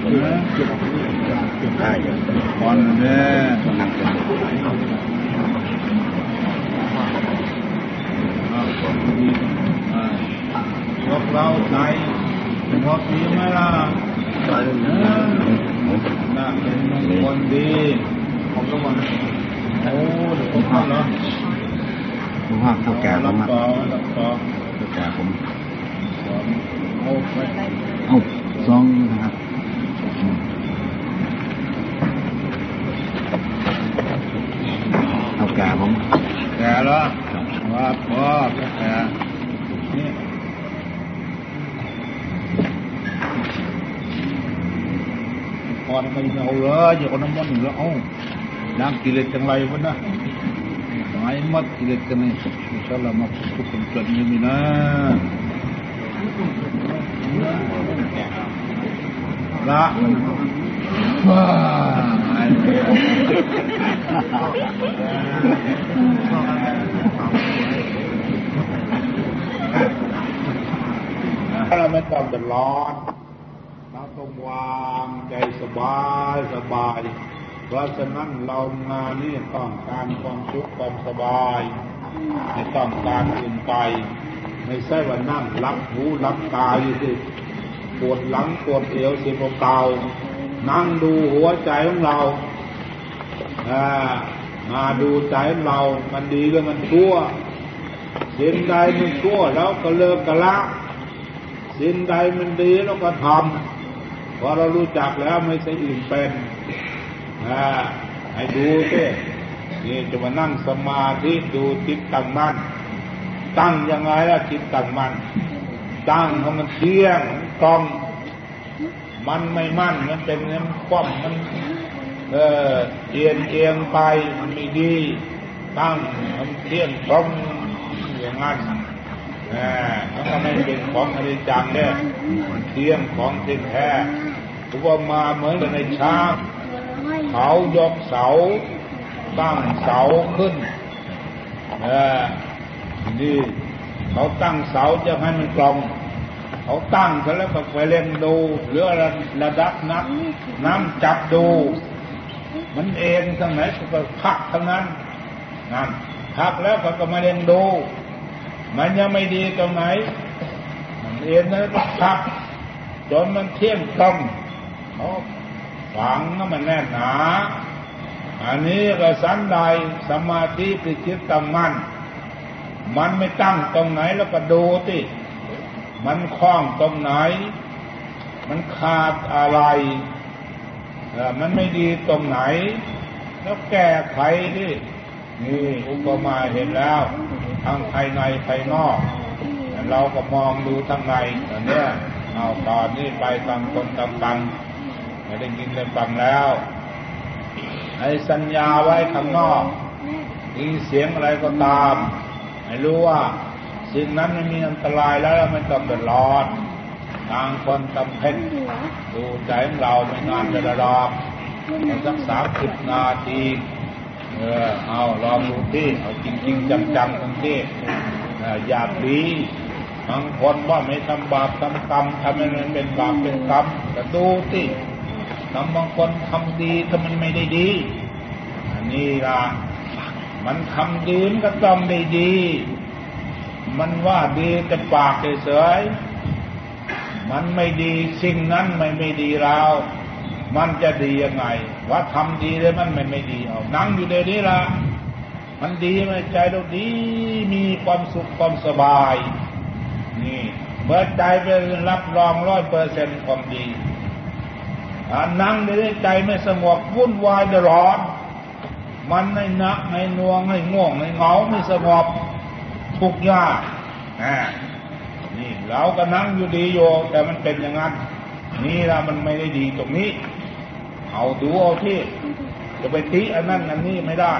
เออ ได้ยัง ก่อนนั่นเด้อ นั่งเป็น เอาดีอ่าพวกเราใจพอดีไหมล่ะเออน่าเป็นมงคลดีผมก็วันโอ้ เดี๋ยวผมเข้าเหรอผู้ว่าเท่าแก่ผรัมบอะเท่าแก่ผมเอาซองนะครับเท่าแก่ผมแก่แล้วว่าพ่อแก่นี่ก่อนมันเอาเลยอย่าเอาน้ำมันอยู่แล้วเอ้าล้างกิเลสจังไรวะนะ หายหมัดกิเลสกันนี่อินชาอัลลอฮ์มาทุกคนเกิดอยังนี้นะละว้าถ้าเราไม่ต้องเดือดร้อนเราต้องวางใจสบายสบาย เพราะฉะนั้นเรามานี่ต้องการความสุขความสบายไม่ต้องการอื่นไป ไม่ใช่ว่านั่งรับหูรับตาอยู่สิปวดหลังปวดเอวสิเก่านั่งดูหัวใจของเราอ่ามาดูใจเรา มันดีหรือมันชั่วสิ่งใดมันชั่วแล้วก็เลิกกันละสิ่งใดมันดีเราก็ทำพอเรารู้จักแล้วไม่ใช่อื่นเป็น อ่าให้ดูสินี่จะมานั่งสมาธิดูจิตตั้งมั่นตั้งยังไงล่ะจิตตั้งมั่นตั้งให้มันเที่ยงตรงมันไม่มั่นมันเป็นมันคว่ำมันเออเอียงเอียงไปมันไม่ดี ตั้งมันเที่ยงตรงอย่างนั้นอ่ามันก็ไม่เป็นของอริจังเนี่ยเที่ยงของจริงแท้อุปมาเหมือนกับในช้าง เขายกเสาตั้งเสาขึ้นเออนี่เขาตั้งเสาจะให้มันตรงเขาตั้งเสร็จแล้วก็ไปเล่นดูหรือระระดับน้ำน้ำจับดู มันเองทางไหนก็พักทั้งนั้นนั่นพักแล้วเขาก็มาเล่นดู มันยังไม่ดีตรงไหน มันเอ็นนั้นก็พักจนมันเที่ยงตรงเขา ฝังแล้มันแน่นหนา อันนี้ก็สันใดสมาธิที่จิตตั้งมั่น มันไม่ตั้งตรงไหนแล้วก็ดูที่มันคล้องตรงไหน มันขาดอะไรมันไม่ดีตรงไหน แล้วแก้ไขดินี่อุปมาเห็นแล้วทั้งภายในภายนอก เราก็มองดูทั้งในอันเนี้ยเอาตอนนี้ไปตางคนต่างฟัง ไม่ได้ยินได้ฟังแล้วให้สัญญาไว้ข้างนอกมีเสียงอะไรก็ตาม ให้รู้ว่าสิ่งนั้นไม่มีอันตรายแล้วไม่ต้องเดือดร้อนต่างคนต่างเพ่งดูใจของเราไม่นานจะรอกเอาสักสามสิบนาทีเออเอาลองดูที่เอาจริงๆจังๆตรงที่ออยากดีบางคนว่าไม่ทำบาปทำกรรมทำให้มันเป็นบาปเป็นกรรมก็ดูที่ ทำบางคนทำดีถ้ามันไม่ได้ดี อันนี้ละมันทำดีมันก็ต้องได้ดี มันว่าดีแต่ปากเฉยมันไม่ดีสิ่งนั้นไม่ไม่ดีเรา มันจะดียังไง ว่าทำดีเลยมันไม่ไม่ดีเอานั่งอยู่ในนี้ละมันดีไหมใจเราดีมีความสุขความสบาย นี่เมื่อใจเป็นรับรองร้อยเปอร์เซ็นต์ความดี นั่งในใจไม่สงบวุ่นวายเดือดร้อน มันให้นักให้นวงให้ง่วงให้เหงาไม่สงบทุกข์ยากนี่เราก็นั่งอยู่ดีโยแต่มันเป็นอย่างนั้น นี่ละมันไม่ได้ดีตรงนี้ เอาดูเอาที่จะไปติอันนั้นอันนี้ไม่ได้